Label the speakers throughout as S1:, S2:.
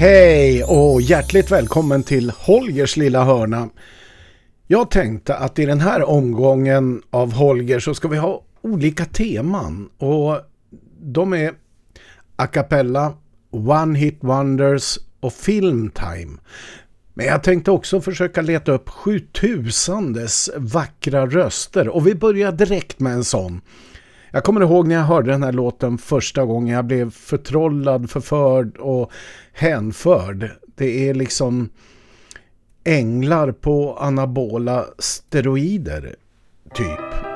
S1: Hej och hjärtligt välkommen till Holgers lilla hörna. Jag tänkte att i den här omgången av Holger så ska vi ha olika teman och de är a cappella, one hit wonders och filmtime. Men jag tänkte också försöka leta upp 7000 vackra röster och vi börjar direkt med en sån. Jag kommer ihåg när jag hörde den här låten första gången jag blev förtrollad, förförd och hänförd. Det är liksom änglar på anabola steroider typ.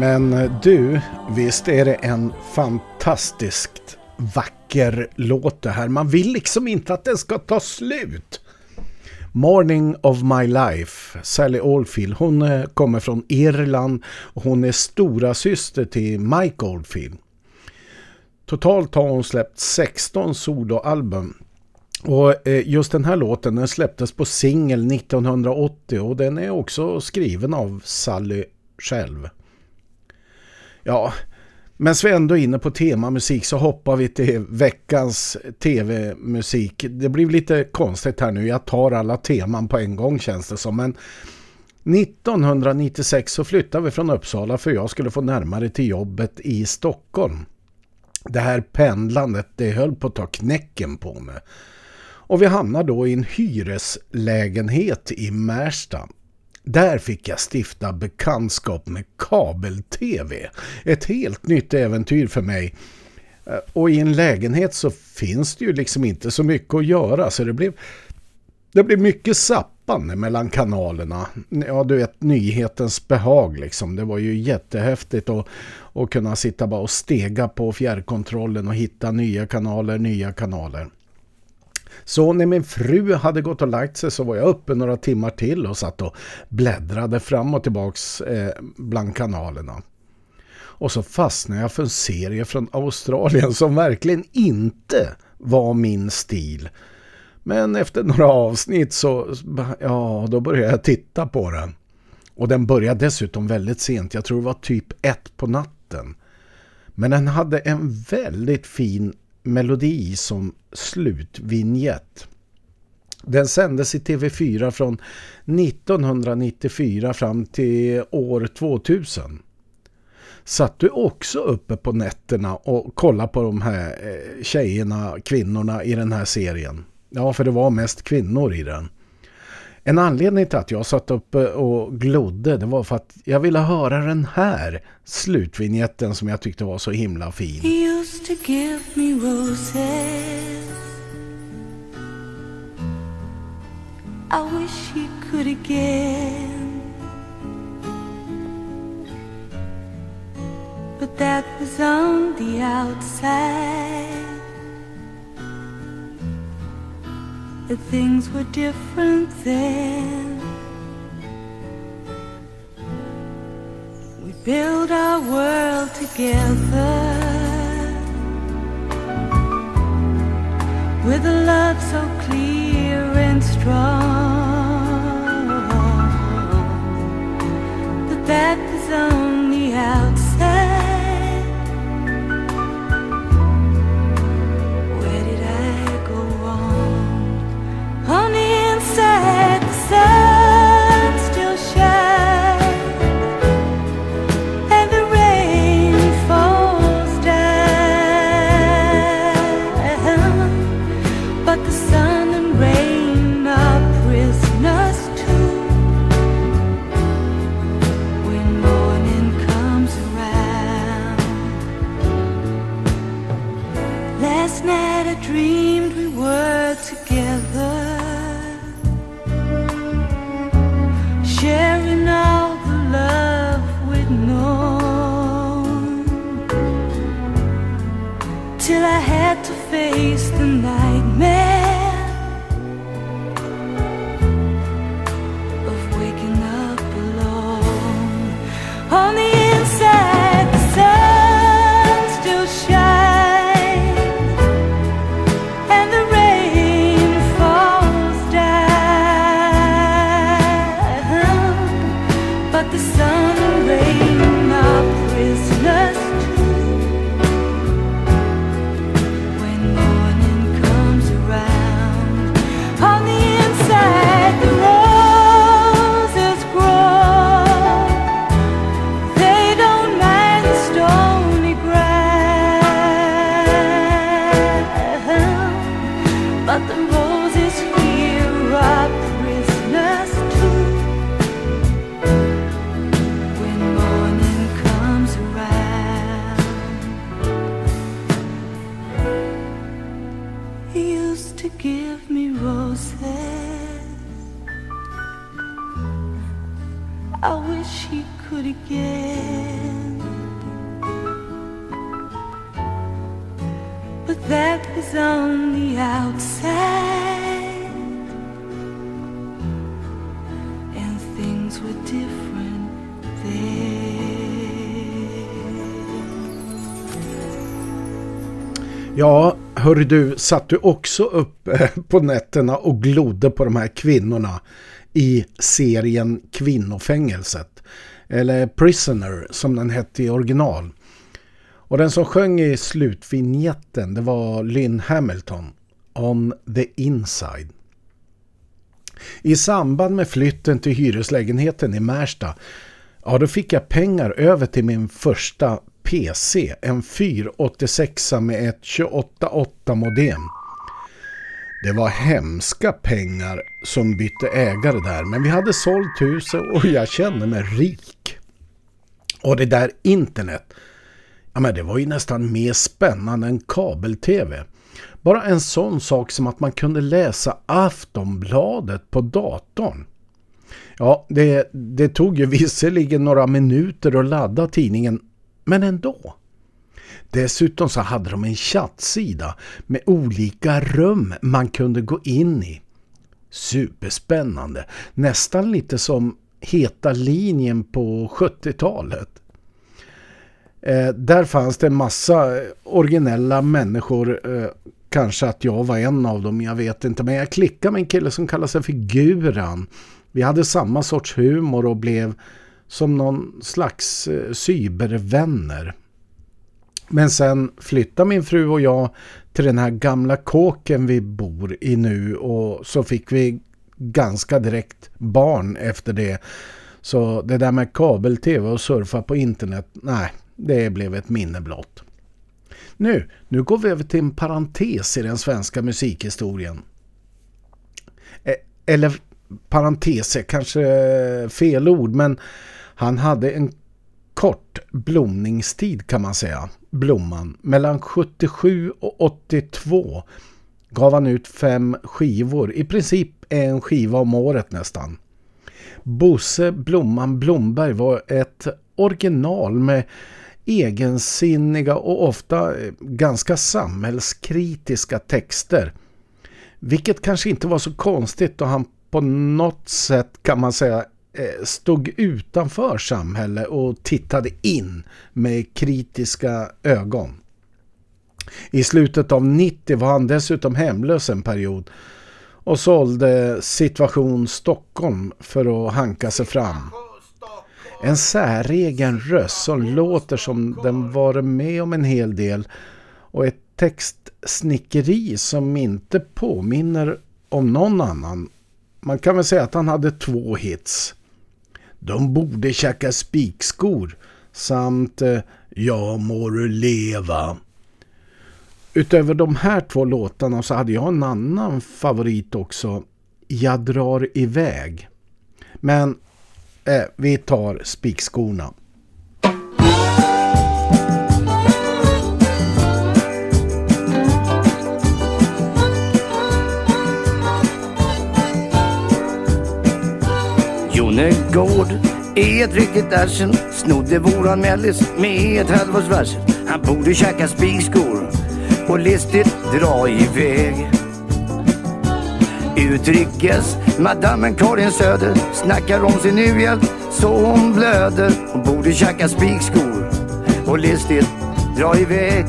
S2: Men du, visst är det en fantastiskt vacker låt det här. Man vill liksom inte att den ska ta slut. Morning of my life, Sally Oldfield. Hon eh, kommer från Irland och hon är stora syster till Mike Oldfield. Totalt har hon släppt 16 soloalbum. Och eh, just den här låten den släpptes på singel 1980 och den är också skriven av Sally själv. Ja, men så vi är ändå inne på temamusik så hoppar vi till veckans tv-musik. Det blir lite konstigt här nu. Jag tar alla teman på en gång känns det som. Men 1996 så flyttade vi från Uppsala för jag skulle få närmare till jobbet i Stockholm. Det här pendlandet det höll på att ta knäcken på mig. Och vi hamnade då i en hyreslägenhet i Märsta. Där fick jag stifta bekantskap med kabel-tv. Ett helt nytt äventyr för mig. Eh, och i en lägenhet så finns det ju liksom inte så mycket att göra så det blev, det blev mycket sappande mellan kanalerna. Ja, du vet, nyhetens behag liksom. Det var ju jättehäftigt att, att kunna sitta bara och stega på fjärrkontrollen och hitta nya kanaler, nya kanaler. Så när min fru hade gått och lagt sig så var jag uppe några timmar till och satt och bläddrade fram och tillbaks eh, bland kanalerna. Och så fastnade jag för en serie från Australien som verkligen inte var min stil. Men efter några avsnitt så ja, då började jag titta på den. Och den började dessutom väldigt sent. Jag tror det var typ ett på natten. Men den hade en väldigt fin melodi som slutvinjett. Den sändes i TV4 från 1994 fram till år 2000. Satt du också uppe på nätterna och kollade på de här eh, tjejerna, kvinnorna i den här serien? Ja, för det var mest kvinnor i den. En anledning till att jag satt upp eh, och glodde det var för att jag ville höra den här slutvinjetten som jag tyckte var så himla fin. He used to give me roses. I wish he could again. But that was on the outside. That things were different then. We built our world together with a love so clear and strong. That was on the hör du, satt du också upp eh, på nätterna och glodde på de här kvinnorna i serien Kvinnofängelset? Eller Prisoner som den hette i original. Och den som sjöng i slutvinjetten det var Lynn Hamilton, On the Inside. I samband med flytten till hyreslägenheten i Märsta ja, då fick jag pengar över till min första PC, en 486 med ett 28.8 modem. Det var hemska pengar som bytte ägare där men vi hade sålt huset och jag kände mig rik. Och det där internet Ja, men det var ju nästan mer spännande än kabel-tv. Bara en sån sak som att man kunde läsa Aftonbladet på datorn. Ja, det, det tog ju visserligen några minuter att ladda tidningen, men ändå. Dessutom så hade de en chattsida med olika rum man kunde gå in i. Superspännande. Nästan lite som heta linjen på 70-talet. Eh, där fanns det en massa eh, originella människor. Eh, kanske att jag var en av dem, jag vet inte. Men jag klickade med en kille som kallade sig för Guran. Vi hade samma sorts humor och blev som någon slags eh, cybervänner. Men sen flyttade min fru och jag till den här gamla kåken vi bor i nu och så fick vi ganska direkt barn efter det. Så det där med kabel-tv och surfa på internet, nej, det blev ett minne blott. Nu, nu går vi över till en parentes i den svenska musikhistorien. Eh, eller parentes är kanske fel ord men han hade en kort blomningstid kan man säga. Blomman. Mellan 77 och 82 gav han ut fem skivor. I princip en skiva om året nästan. Bosse Blomman Blomberg var ett original med egensinniga och ofta eh, ganska samhällskritiska texter. Vilket kanske inte var så konstigt då han på något sätt kan man säga Eh, stod utanför samhället och tittade in med kritiska ögon. I slutet av 90 var han dessutom hemlös en period och sålde Situation Stockholm för att hanka sig fram. En säregen röst som låter som den varit med om en hel del och ett textsnickeri som inte påminner om någon annan. Man kan väl säga att han hade två hits. De borde käka spikskor samt eh, Jag må leva. Utöver de här två låtarna så hade jag en annan favorit också. Jag drar iväg. Men Eh, vi tar spikskorna.
S3: Jonegård är ett riktigt arsel Snodde våran mellis med ett halvårs varsel Han borde käka spikskor och listigt dra iväg Utrikes madammen Karin Söder snackar om sin u-hjälp så hon blöder. Hon borde käka spikskor och listigt dra iväg.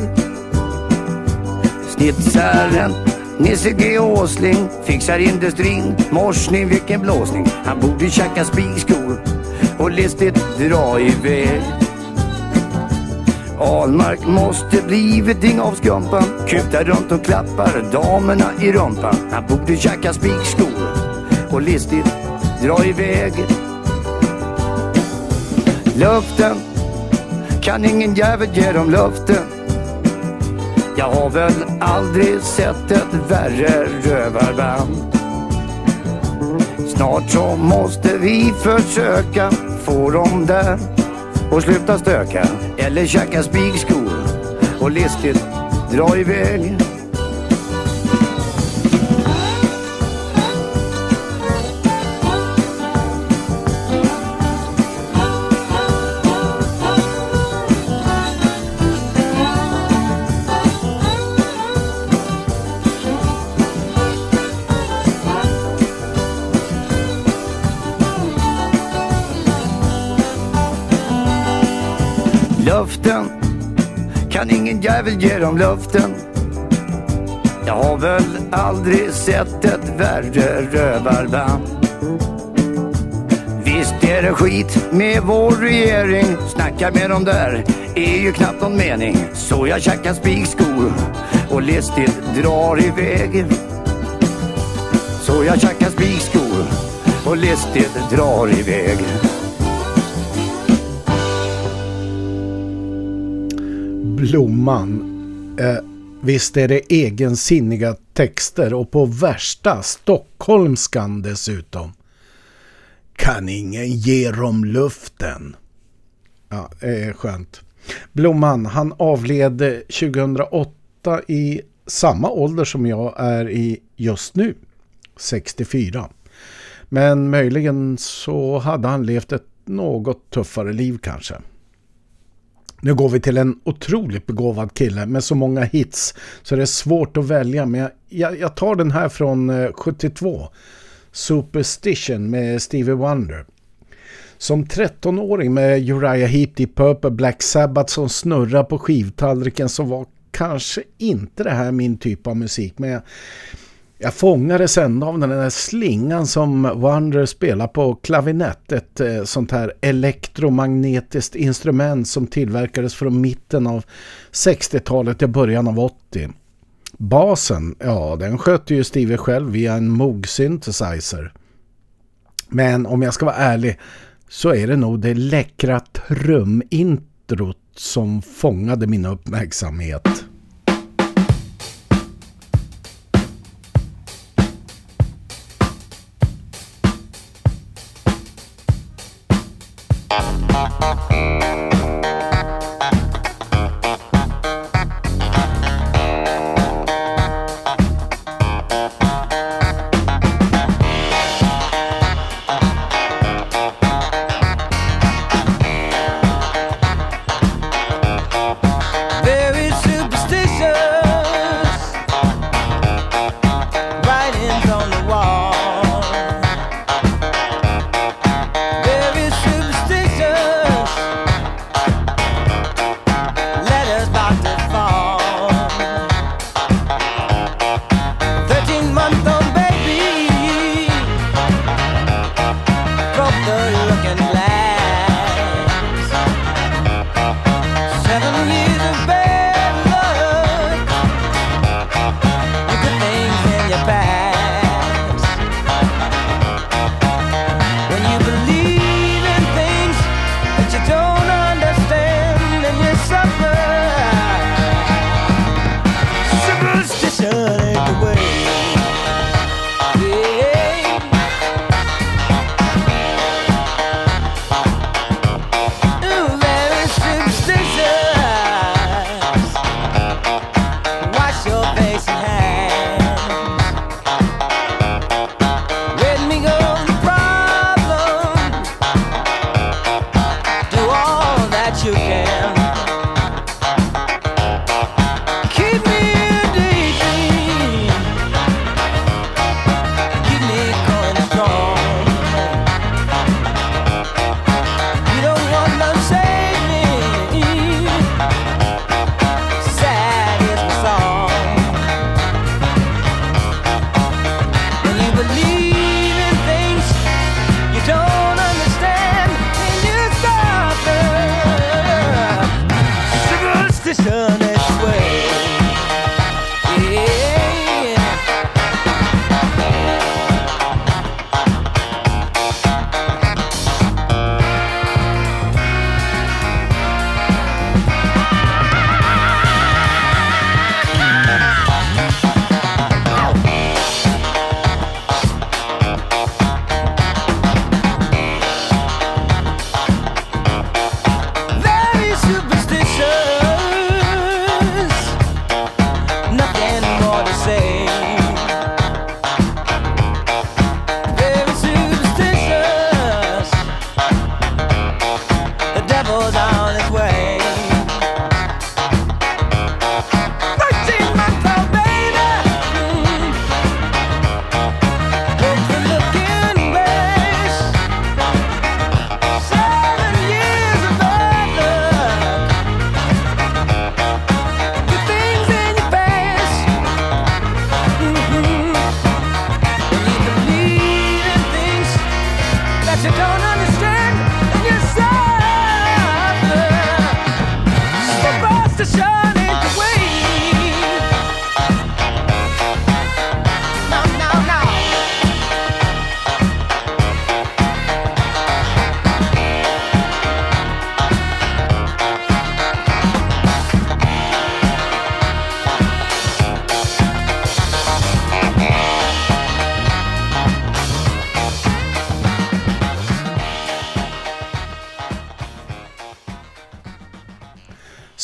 S3: Snitsaren Nisse G Åsling fixar industrin. Morsning vilken blåsning. Han borde tjacka spikskor och listigt dra iväg. Almark måste blivit ding av skumpan. Kutar runt och klappar damerna i rumpan. Han borde tjacka spikskor och listigt dra iväg. Luften kan ingen jävel ge dem luften. Jag har väl aldrig sett ett värre rövarband. Snart så måste vi försöka få dem där och sluta stöka eller käka spikskor och listigt dra iväg. Jag vill ge dem luften. Jag har väl aldrig sett ett värre rövarband. Visst är det skit med vår regering. Snacka med dem där är ju knappt någon mening. Så jag tjackar spikskor och listigt drar iväg. Så jag tjackar spikskor och listigt drar iväg.
S2: Blomman. Eh, visst är det egensinniga texter och på värsta stockholmskan dessutom. Kan ingen ge dem luften? Ja, det är skönt. Blomman, han avled 2008 i samma ålder som jag är i just nu. 64. Men möjligen så hade han levt ett något tuffare liv kanske. Nu går vi till en otroligt begåvad kille med så många hits så det är svårt att välja men jag, jag tar den här från eh, 72. Superstition med Stevie Wonder. Som 13-åring med Uriah Heep, Deep Purple, Black Sabbath som snurrar på skivtallriken så var kanske inte det här min typ av musik men jag, jag fångades ändå av den där slingan som Wonder spelar på klavinett. Ett eh, sånt här elektromagnetiskt instrument som tillverkades från mitten av 60-talet till början av 80. Basen, ja den sköter ju Steve själv via en Moog synthesizer. Men om jag ska vara ärlig så är det nog det läckra trumintrot som fångade min uppmärksamhet.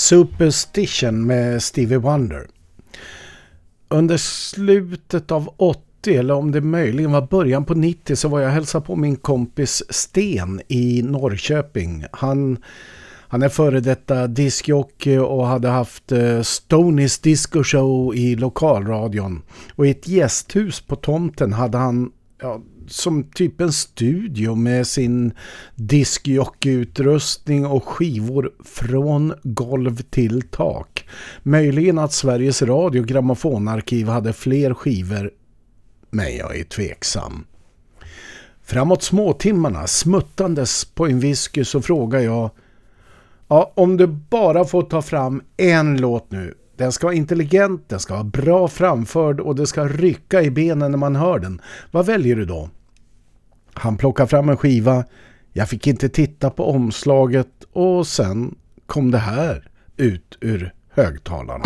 S2: Superstition med Stevie Wonder. Under slutet av 80 eller om det möjligen var början på 90 så var jag hälsa på min kompis Sten i Norrköping. Han, han är före detta diskjockey och hade haft eh, Stonies Stonys Disco Show i lokalradion. Och i ett gästhus på tomten hade han ja, som typ en studio med sin diskjockutrustning och skivor från golv till tak. Möjligen att Sveriges Radio grammofonarkiv hade fler skivor, men jag är tveksam. Framåt småtimmarna, smuttandes på en whisky så frågar jag Ja, om du bara får ta fram en låt nu. Den ska vara intelligent, den ska vara bra framförd och det ska rycka i benen när man hör den. Vad väljer du då? Han plockade fram en skiva. Jag fick inte titta på omslaget och sen kom det här ut ur högtalarna.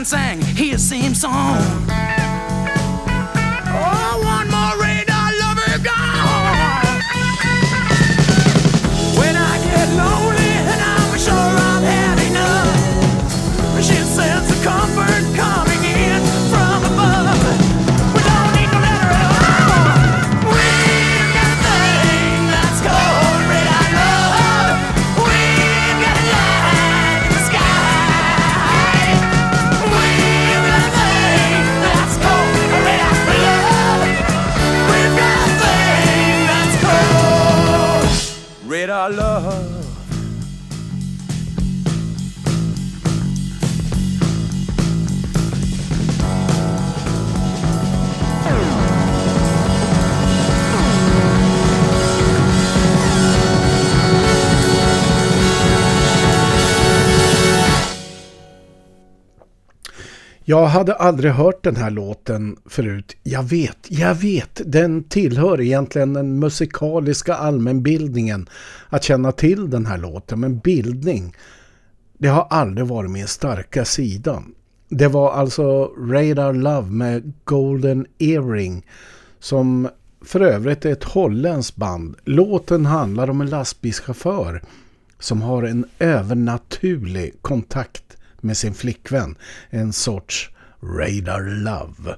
S4: He sang his same song.
S2: Jag hade aldrig hört den här låten förut. Jag vet, jag vet. Den tillhör egentligen den musikaliska allmänbildningen att känna till den här låten. Men bildning, det har aldrig varit min starka sida. Det var alltså Radar Love med Golden Earring som för övrigt är ett holländskt band. Låten handlar om en lastbilschaufför som har en övernaturlig kontakt med sin flickvän. En sorts radar love.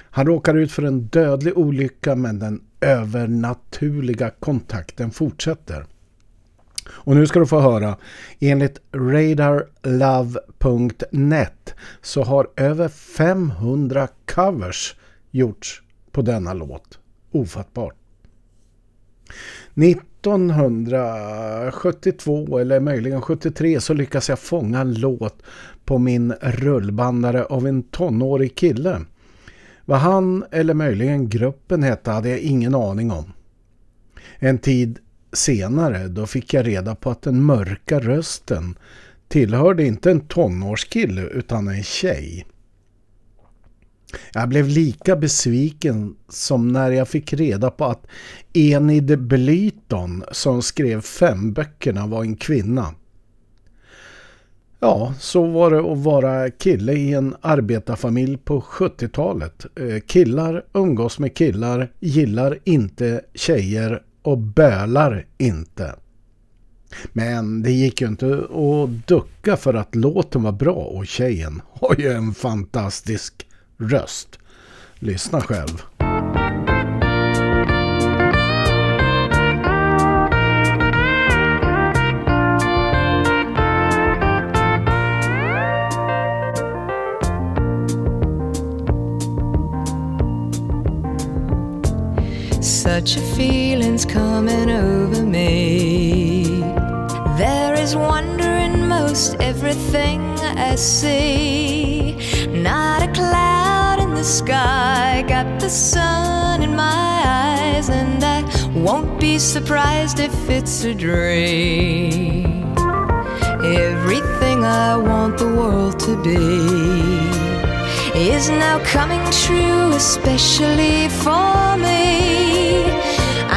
S2: Han råkar ut för en dödlig olycka men den övernaturliga kontakten fortsätter. Och nu ska du få höra, enligt radarlove.net så har över 500 covers gjorts på denna låt. Ofattbart. 1972 eller möjligen 73 så lyckas jag fånga en låt på min rullbandare av en tonårig kille. Vad han eller möjligen gruppen hette hade jag ingen aning om. En tid senare då fick jag reda på att den mörka rösten tillhörde inte en tonårskille utan en tjej. Jag blev lika besviken som när jag fick reda på att Enid Blyton som skrev fem böckerna var en kvinna. Ja, så var det att vara kille i en arbetarfamilj på 70-talet. Eh, killar umgås med killar, gillar inte tjejer och bölar inte. Men det gick ju inte att ducka för att låten var bra och tjejen har ju en fantastisk röst. Lyssna själv.
S5: Such a feeling's coming over me. There is wonder in most everything I see. Not a cloud the sky, got the sun in my eyes, and I won't be surprised if it's a dream. Everything I want the world to be is now coming true, especially for me.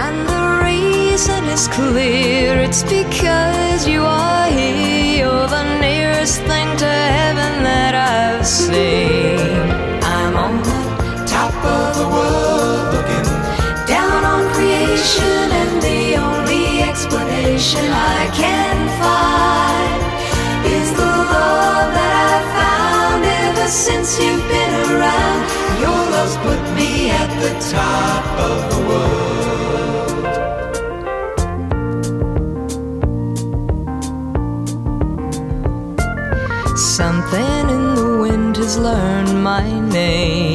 S5: And the reason is clear it's because you are here. You're the nearest thing to heaven that I've seen. Of the world looking down on creation, and the only explanation I can find is the love that I've found ever since you've been around. Your love's put me at the top of the world. Something in the wind has learned my name,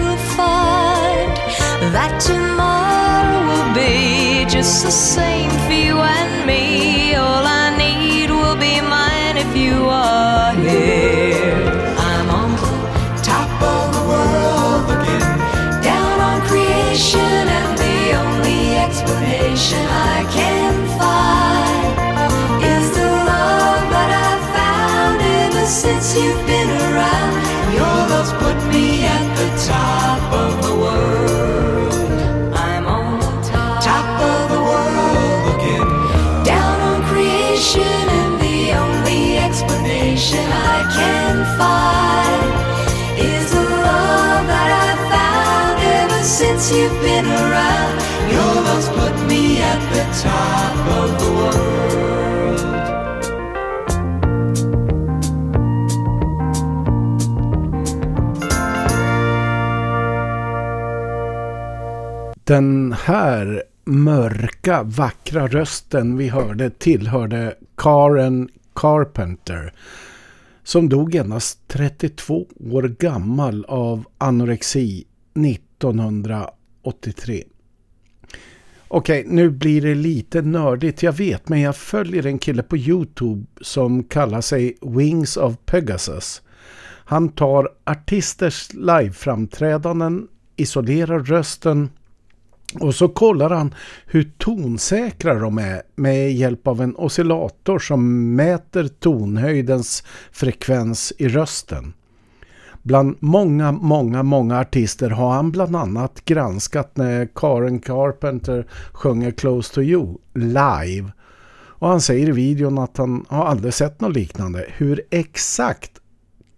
S5: that tomorrow will be just the same for you and me. All I need will be mine if you are here.
S6: Top of the world.
S2: Den här mörka, vackra rösten vi hörde tillhörde Karen Carpenter som dog endast 32 år gammal av anorexi 1983. Okej, nu blir det lite nördigt, jag vet, men jag följer en kille på Youtube som kallar sig Wings of Pegasus. Han tar artisters liveframträdanden, isolerar rösten och så kollar han hur tonsäkra de är med hjälp av en oscillator som mäter tonhöjdens frekvens i rösten. Bland många, många, många artister har han bland annat granskat när Karen Carpenter sjunger Close to You live. Och han säger i videon att han har aldrig sett något liknande. Hur exakt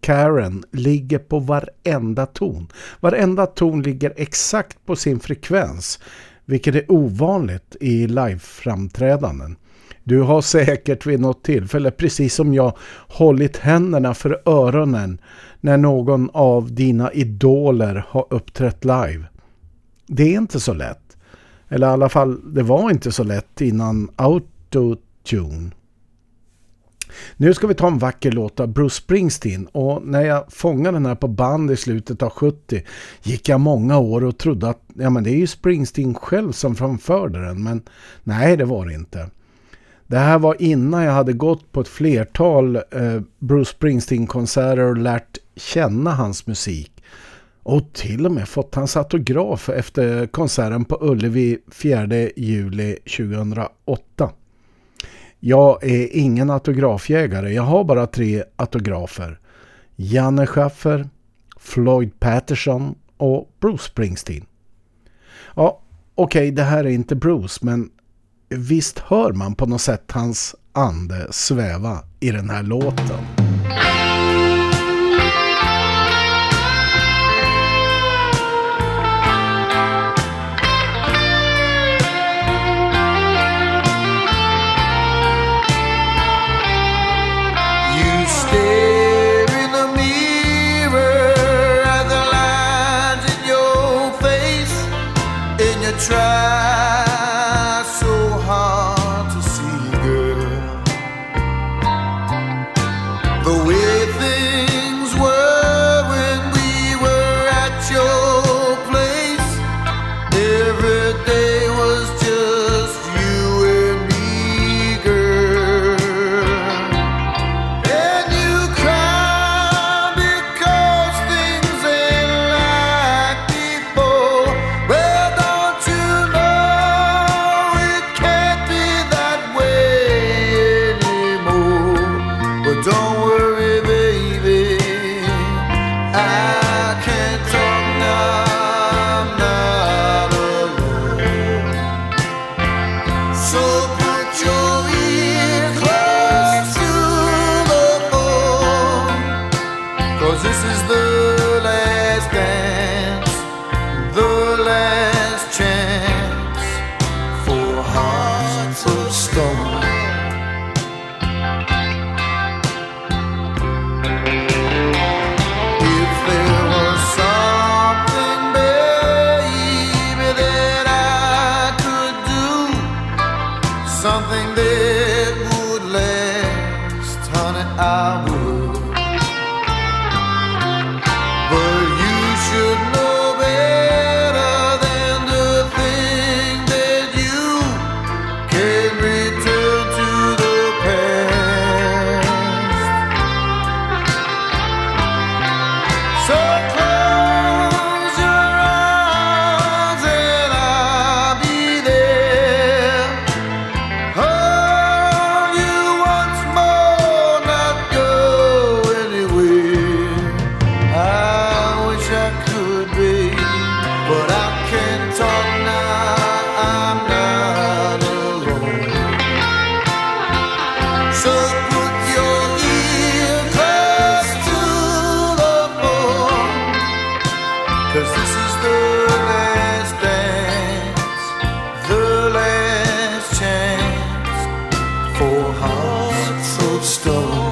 S2: Karen ligger på varenda ton. Varenda ton ligger exakt på sin frekvens, vilket är ovanligt i liveframträdanden. Du har säkert vid något tillfälle, precis som jag, hållit händerna för öronen när någon av dina idoler har uppträtt live. Det är inte så lätt. Eller i alla fall, det var inte så lätt innan autotune. Nu ska vi ta en vacker låt av Bruce Springsteen och när jag fångade den här på band i slutet av 70 gick jag många år och trodde att ja, men det är ju Springsteen själv som framförde den men nej det var det inte. Det här var innan jag hade gått på ett flertal eh, Bruce Springsteen-konserter och lärt känna hans musik. Och till och med fått hans autograf efter konserten på Ullevi 4 juli 2008. Jag är ingen autografjägare. Jag har bara tre autografer. Janne Schaffer, Floyd Patterson och Bruce Springsteen. Ja, okej, okay, det här är inte Bruce, men visst hör man på något sätt hans ande sväva i den här låten.
S7: stone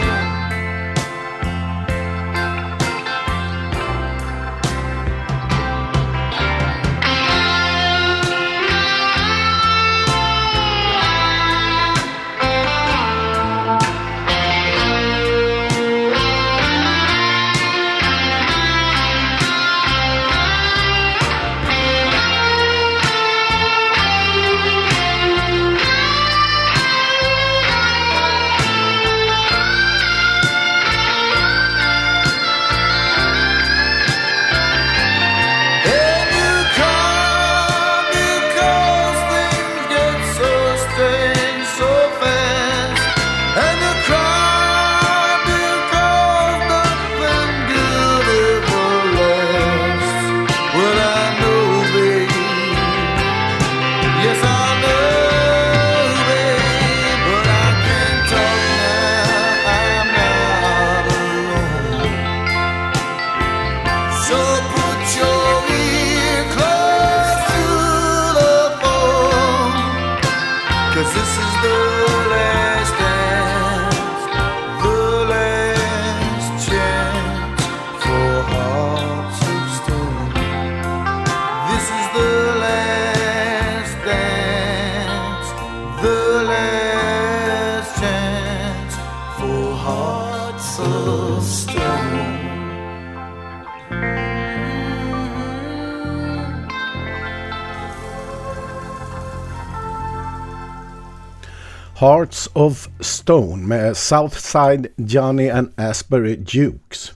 S2: Hearts of Stone med Southside Johnny and Asbury Dukes.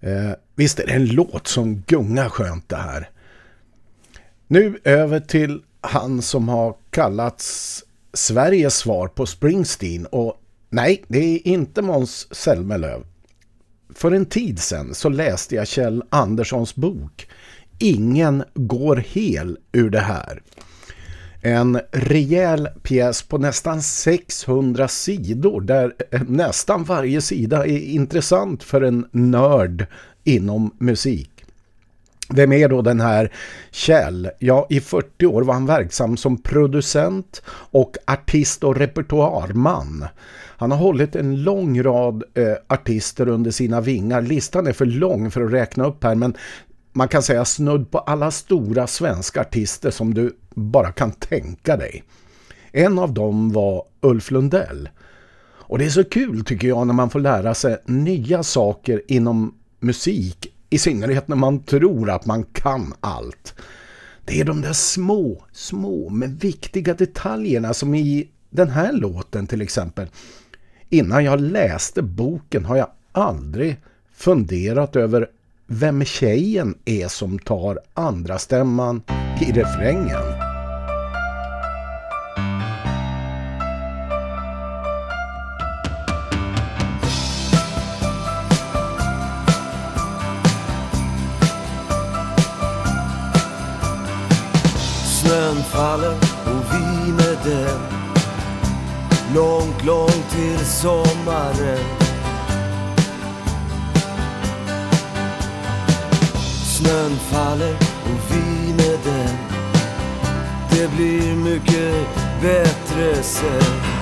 S2: Eh, visst är det en låt som gungar skönt det här. Nu över till han som har kallats Sveriges svar på Springsteen och nej, det är inte Måns Zelmerlöw. För en tid sedan så läste jag Kjell Anderssons bok Ingen går hel ur det här. En rejäl pjäs på nästan 600 sidor där eh, nästan varje sida är intressant för en nörd inom musik. Vem är då den här Kjell? Ja, i 40 år var han verksam som producent och artist och repertoarman. Han har hållit en lång rad eh, artister under sina vingar. Listan är för lång för att räkna upp här men man kan säga snudd på alla stora svenska artister som du bara kan tänka dig. En av dem var Ulf Lundell. Och det är så kul tycker jag när man får lära sig nya saker inom musik. I synnerhet när man tror att man kan allt. Det är de där små, små men viktiga detaljerna som i den här låten till exempel. Innan jag läste boken har jag aldrig funderat över vem tjejen är som tar andra stämman i refrängen.
S8: Snön faller och vi med den. Långt, långt till sommaren. Snön faller och vi med den. Det blir mycket bättre sen.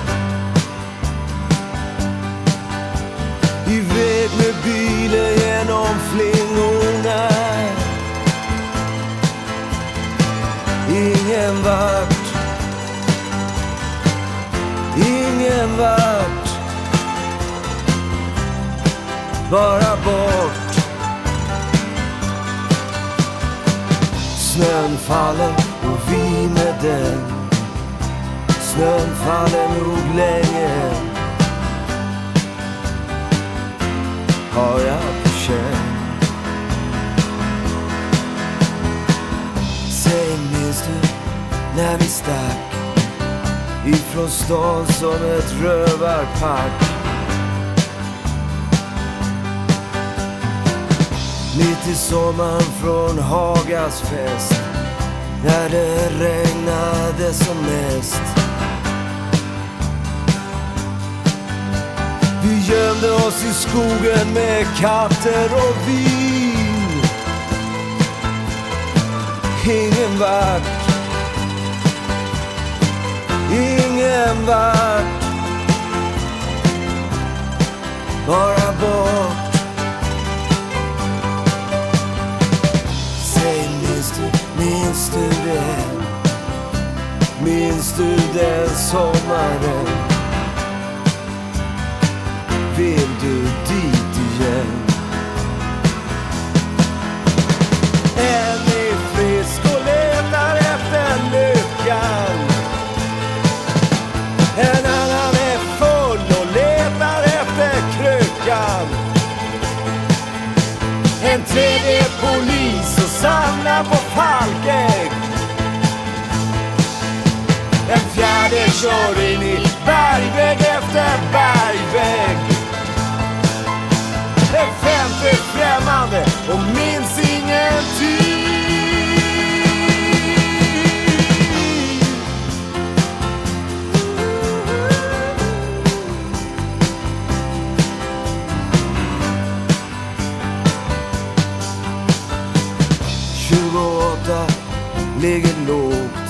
S8: värt. Bara bort. Snön faller och vi med den. Snön faller nog länge. Har jag på känn Säg minns du när vi stack? Ifrån stan som ett rövarpack Mitt i sommaren från Hagas fest. När det regnade som mest. Vi gömde oss i skogen med katter och vin. Ingen vakt Ingen vart Bara bort Säg minns du, minns du det? Minns du den sommaren? Vill du dit igen? En tredje polis och samlar på falkägg En fjärde kör in i bergvägg efter bergvägg. En femte främmande och minns ingenting typ. Tjugoåtta ligger lågt.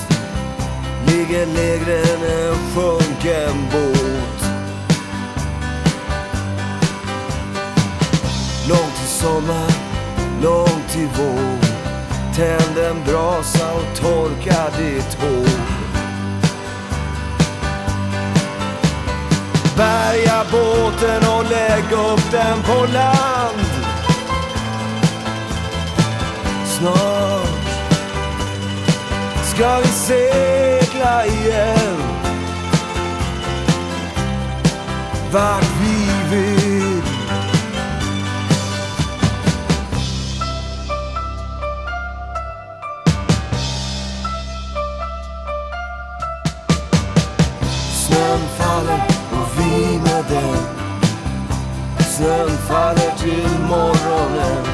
S8: Ligger lägre än en sjunken båt Långt till sommar, långt till vår. Tänd en brasa och torka ditt hår. Bärga båten och lägg upp den på land. Snart. Ska vi segla igen? Vart vi vill. Snön faller och vi med den Snön faller till morgonen.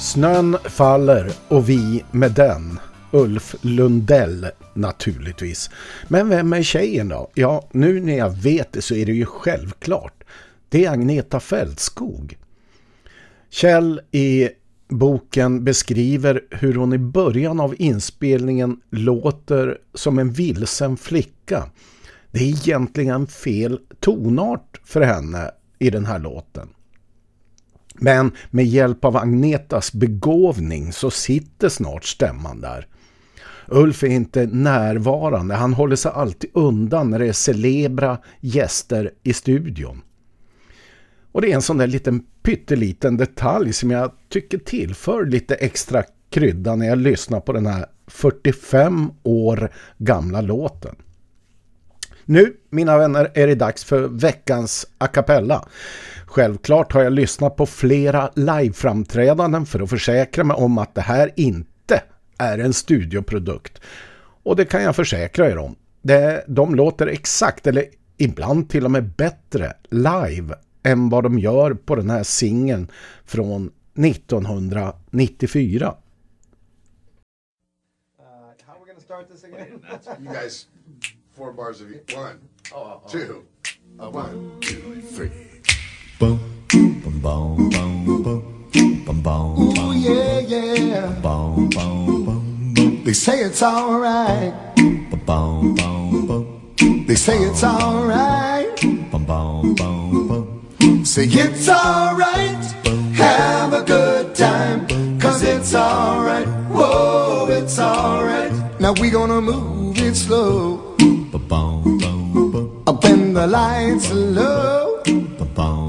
S2: Snön faller och vi med den. Ulf Lundell naturligtvis. Men vem är tjejen då? Ja, nu när jag vet det så är det ju självklart. Det är Agneta Fältskog. Kjell i boken beskriver hur hon i början av inspelningen låter som en vilsen flicka. Det är egentligen fel tonart för henne i den här låten. Men med hjälp av Agnetas begåvning så sitter snart stämman där. Ulf är inte närvarande, han håller sig alltid undan när det är celebra gäster i studion. Och det är en sån där liten pytteliten detalj som jag tycker tillför lite extra krydda när jag lyssnar på den här 45 år gamla låten. Nu, mina vänner, är det dags för veckans a cappella. Självklart har jag lyssnat på flera liveframträdanden för att försäkra mig om att det här inte är en studioprodukt. Och det kan jag försäkra er om. Det, de låter exakt, eller ibland till och med bättre, live än vad de gör på den här singeln från 1994.
S9: You guys, four bars of you. One, two, uh, one, two, three.
S7: Ooh, yeah, yeah. They say it's alright. They say it's alright. Say it's alright. Have a good time. Cause it's alright. Whoa, it's alright. Now we gonna move it slow. Up when the lights are low.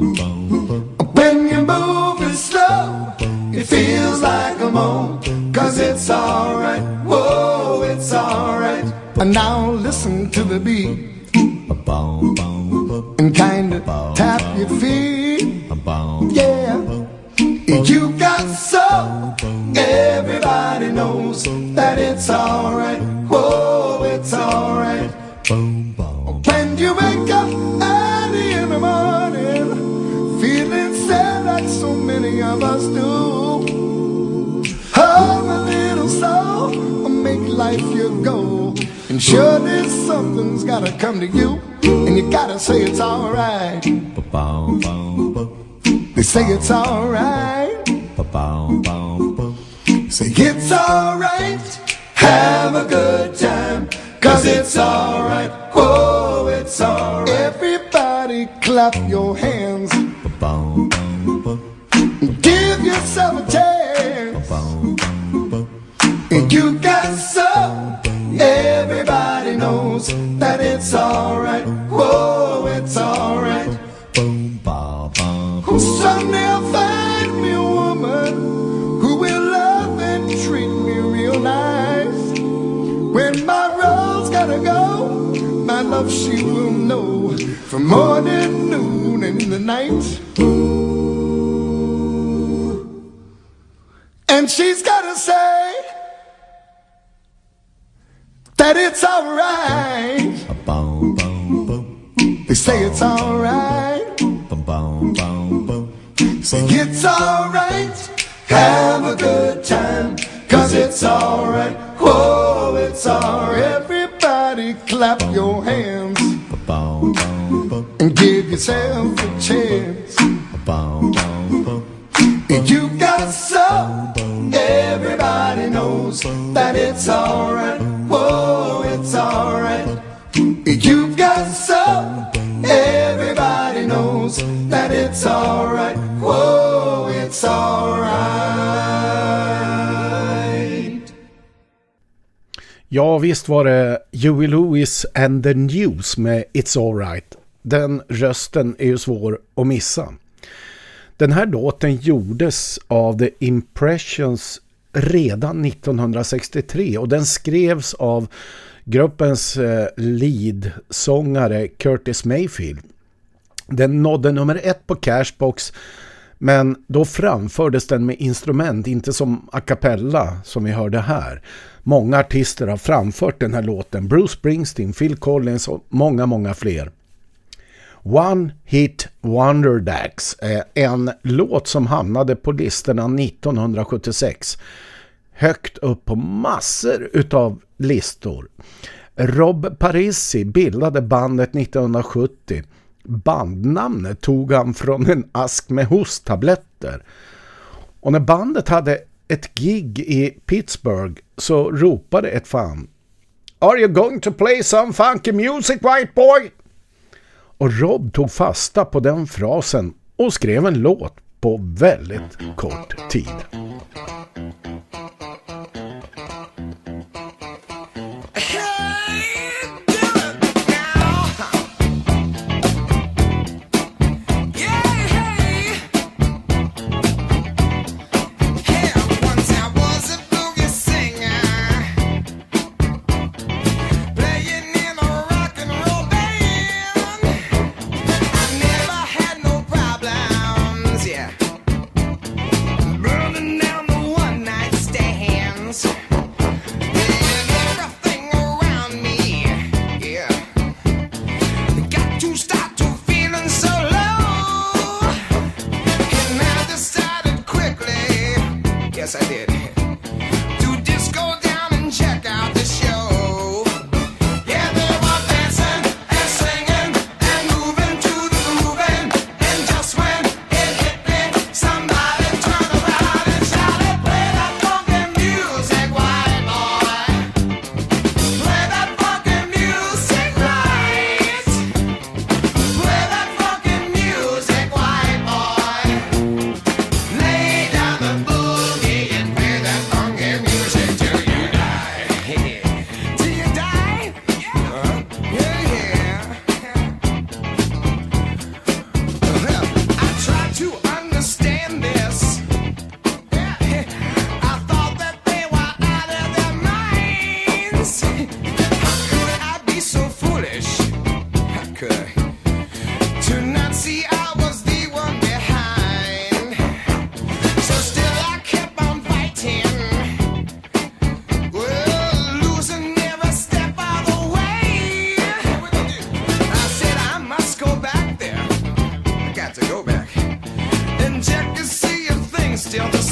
S7: When you move it slow, it feels like a moan. Cause it's alright, whoa, it's alright. And now listen to the beat. And kinda tap your feet. Yeah. You got soul. Everybody knows that it's alright. Whoa, it's alright. When you wake up of us do. Have a little soul, make life your goal. And surely something's gotta come to you, and you gotta say it's alright. They say it's alright. Say it's alright. Have a good time. Cause it's alright. Whoa, it's alright. Everybody clap your hands. Give yourself a. You got soul. Everybody knows that it's alright. Whoa, it's alright. Someday I'll find me a woman who will love and treat me real nice. When my road's gotta go, my love she will know from morning, noon, and the night. And she's gotta say that it's alright. They say it's alright. Say it's alright. Have a good time. Cause it's alright. Whoa, it's alright. Everybody clap your hands. and give yourself a chance. If you got everybody knows that it's alright. Whoa, it's alright. You've got soul, everybody knows that it's alright. Whoa, it's alright.
S2: Ja, visst var det Huey Lewis and the News med It's Alright. Den rösten är ju svår att missa. Den här låten gjordes av The Impressions redan 1963 och den skrevs av gruppens eh, lead-sångare Curtis Mayfield. Den nådde nummer ett på Cashbox men då framfördes den med instrument, inte som a cappella som vi hörde här. Många artister har framfört den här låten. Bruce Springsteen, Phil Collins och många, många fler. One Hit Wonder Dax, är en låt som hamnade på listorna 1976. Högt upp på massor utav listor. Rob Parisi bildade bandet 1970. Bandnamnet tog han från en ask med hosttabletter. Och när bandet hade ett gig i Pittsburgh så ropade ett fan Are you going to play some funky music white boy? Och Rob tog fasta på den frasen och skrev en låt på väldigt kort tid.
S9: To go back and check to see if things still the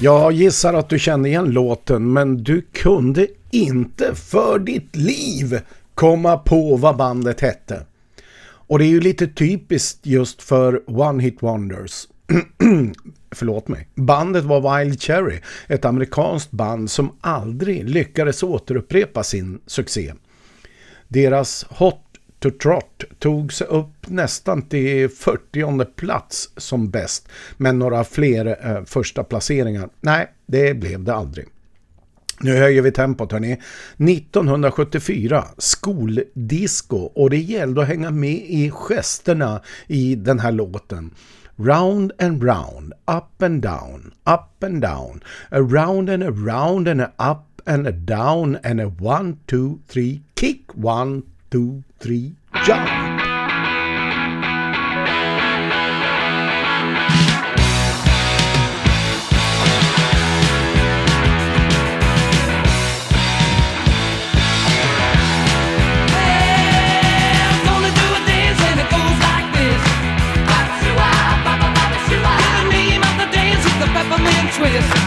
S2: Jag gissar att du känner igen låten men du kunde inte för ditt liv komma på vad bandet hette. Och det är ju lite typiskt just för One Hit Wonders. Förlåt mig. Bandet var Wild Cherry, ett amerikanskt band som aldrig lyckades återupprepa sin succé. Deras Hot to Trot tog sig upp nästan till 40 plats som bäst. Men några fler eh, första placeringar, nej det blev det aldrig. Nu höjer vi tempot hörni. 1974, skoldisco och det gällde att hänga med i gesterna i den här låten. Round and round, up and down, up and down, around and around and up and a down and a one, two, three, kick, one, two, three, jump.
S4: Gonna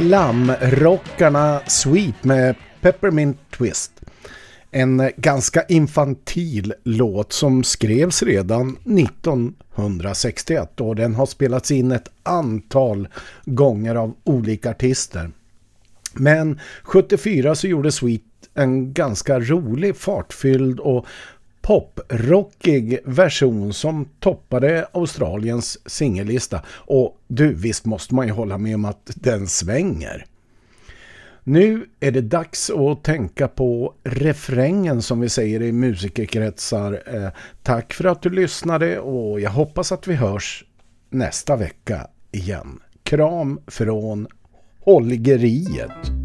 S2: Glamrockarna Sweet med Peppermint Twist. En ganska infantil låt som skrevs redan 1961 och den har spelats in ett antal gånger av olika artister. Men 74 så gjorde Sweet en ganska rolig, fartfylld och poprockig version som toppade Australiens singellista. Och du, visst måste man ju hålla med om att den svänger. Nu är det dags att tänka på refrängen som vi säger i musikerkretsar. Eh, tack för att du lyssnade och jag hoppas att vi hörs nästa vecka igen. Kram från Holgeriet.